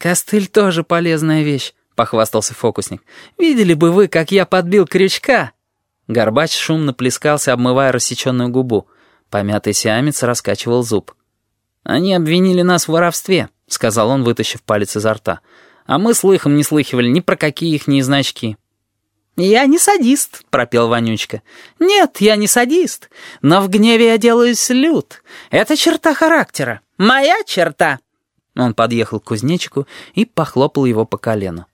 «Костыль тоже полезная вещь», — похвастался фокусник. «Видели бы вы, как я подбил крючка!» Горбач шумно плескался, обмывая рассеченную губу. Помятый сиамец раскачивал зуб. «Они обвинили нас в воровстве», — сказал он, вытащив палец изо рта. «А мы слыхом не слыхивали ни про какие их ни значки». «Я не садист», — пропел Вонючка. «Нет, я не садист, но в гневе я делаюсь лют. Это черта характера. Моя черта». Он подъехал к кузнечику и похлопал его по колену.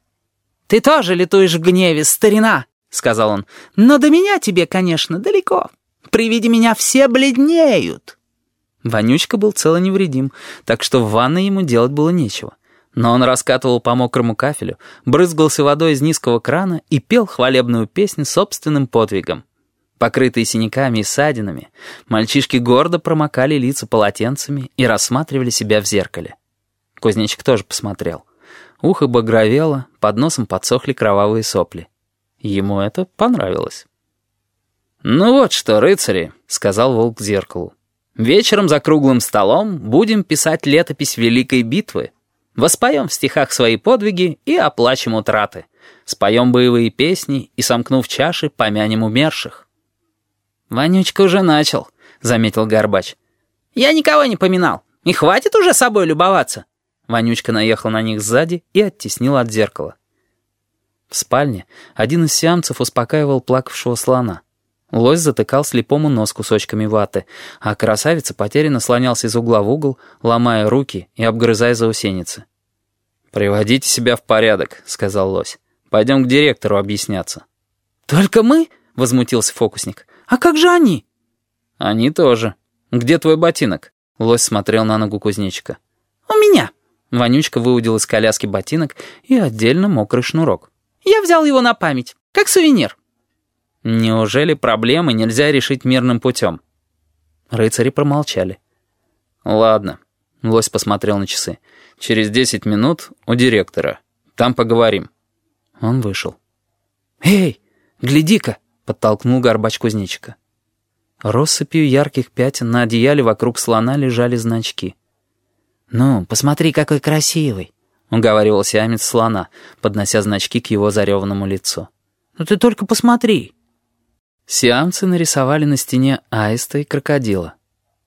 «Ты тоже летуешь в гневе, старина!» — сказал он. «Но до меня тебе, конечно, далеко. При виде меня все бледнеют». Вонючка был цел и невредим, так что в ванной ему делать было нечего. Но он раскатывал по мокрому кафелю, брызгался водой из низкого крана и пел хвалебную песню собственным подвигом. Покрытые синяками и ссадинами, мальчишки гордо промокали лица полотенцами и рассматривали себя в зеркале. Кузнечик тоже посмотрел. Ухо багровело, под носом подсохли кровавые сопли. Ему это понравилось. «Ну вот что, рыцари», — сказал волк зеркалу. «Вечером за круглым столом будем писать летопись Великой битвы. Воспоем в стихах свои подвиги и оплачем утраты. Споем боевые песни и, сомкнув чаши, помянем умерших». «Вонючка уже начал», — заметил Горбач. «Я никого не поминал. И хватит уже собой любоваться». Вонючка наехал на них сзади и оттеснил от зеркала. В спальне один из сиамцев успокаивал плакавшего слона. Лось затыкал слепому нос кусочками ваты, а красавица потерянно слонялся из угла в угол, ломая руки и обгрызая заусеницы. «Приводите себя в порядок», — сказал лось. «Пойдем к директору объясняться». «Только мы?» — возмутился фокусник. «А как же они?» «Они тоже. Где твой ботинок?» Лось смотрел на ногу кузнечика. «У меня». Вонючка выудил из коляски ботинок и отдельно мокрый шнурок. «Я взял его на память, как сувенир». «Неужели проблемы нельзя решить мирным путем?» Рыцари промолчали. «Ладно», — лось посмотрел на часы. «Через десять минут у директора. Там поговорим». Он вышел. «Эй, гляди-ка!» — подтолкнул горбач кузнечика. Россыпью ярких пятен на одеяле вокруг слона лежали значки — «Ну, посмотри, какой красивый», — уговаривал сиамец слона, поднося значки к его зареванному лицу. «Ну ты только посмотри». Сиамцы нарисовали на стене аиста и крокодила.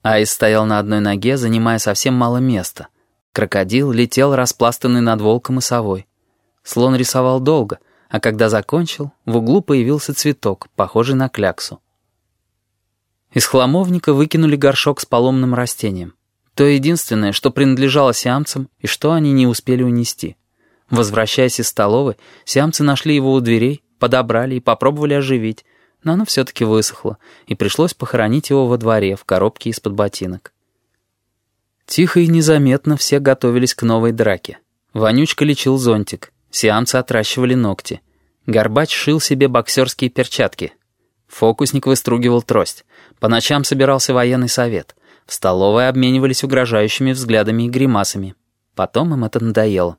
Аист стоял на одной ноге, занимая совсем мало места. Крокодил летел, распластанный над волком и совой. Слон рисовал долго, а когда закончил, в углу появился цветок, похожий на кляксу. Из хламовника выкинули горшок с поломным растением. То единственное, что принадлежало сиамцам и что они не успели унести. Возвращаясь из столовой, сиамцы нашли его у дверей, подобрали и попробовали оживить, но оно все-таки высохло, и пришлось похоронить его во дворе в коробке из-под ботинок. Тихо и незаметно все готовились к новой драке. Вонючка лечил зонтик, сиамцы отращивали ногти. Горбач шил себе боксерские перчатки. Фокусник выстругивал трость. По ночам собирался военный совет. В столовой обменивались угрожающими взглядами и гримасами. Потом им это надоело.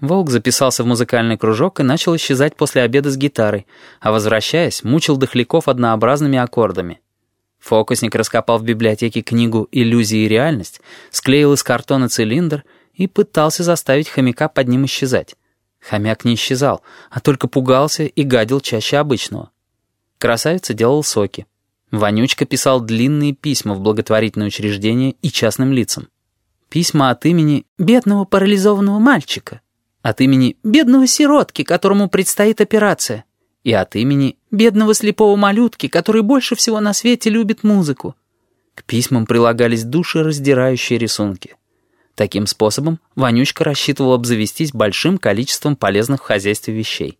Волк записался в музыкальный кружок и начал исчезать после обеда с гитарой, а возвращаясь, мучил дохляков однообразными аккордами. Фокусник раскопал в библиотеке книгу «Иллюзия и реальность», склеил из картона цилиндр и пытался заставить хомяка под ним исчезать. Хомяк не исчезал, а только пугался и гадил чаще обычного. Красавица делал соки. Вонючка писал длинные письма в благотворительные учреждения и частным лицам. Письма от имени «бедного парализованного мальчика», от имени «бедного сиротки, которому предстоит операция», и от имени «бедного слепого малютки, который больше всего на свете любит музыку». К письмам прилагались душераздирающие рисунки. Таким способом Вонючка рассчитывал обзавестись большим количеством полезных в хозяйстве вещей.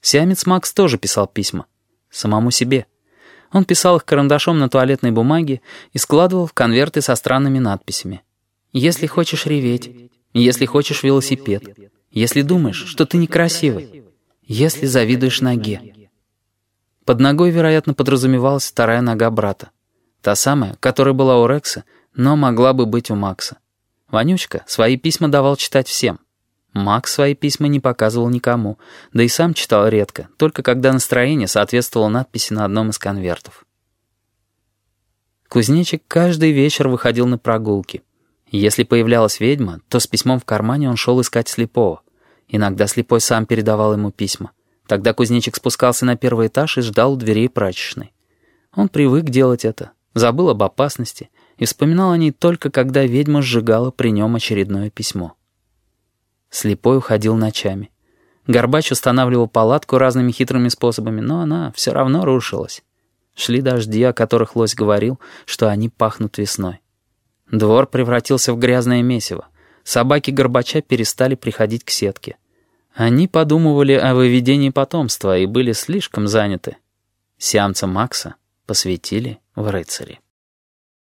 Сиамец Макс тоже писал письма. Самому себе. Он писал их карандашом на туалетной бумаге и складывал в конверты со странными надписями. «Если хочешь реветь, если хочешь велосипед, если думаешь, что ты некрасивый, если завидуешь ноге». Под ногой, вероятно, подразумевалась вторая нога брата. Та самая, которая была у Рекса, но могла бы быть у Макса. Вонючка свои письма давал читать всем. Макс свои письма не показывал никому, да и сам читал редко, только когда настроение соответствовало надписи на одном из конвертов. Кузнечик каждый вечер выходил на прогулки. Если появлялась ведьма, то с письмом в кармане он шел искать слепого. Иногда слепой сам передавал ему письма. Тогда кузнечик спускался на первый этаж и ждал у дверей прачечной. Он привык делать это, забыл об опасности и вспоминал о ней только когда ведьма сжигала при нем очередное письмо. Слепой уходил ночами. Горбач устанавливал палатку разными хитрыми способами, но она все равно рушилась. Шли дожди, о которых лось говорил, что они пахнут весной. Двор превратился в грязное месиво. Собаки Горбача перестали приходить к сетке. Они подумывали о выведении потомства и были слишком заняты. Сиамца Макса посвятили в рыцари.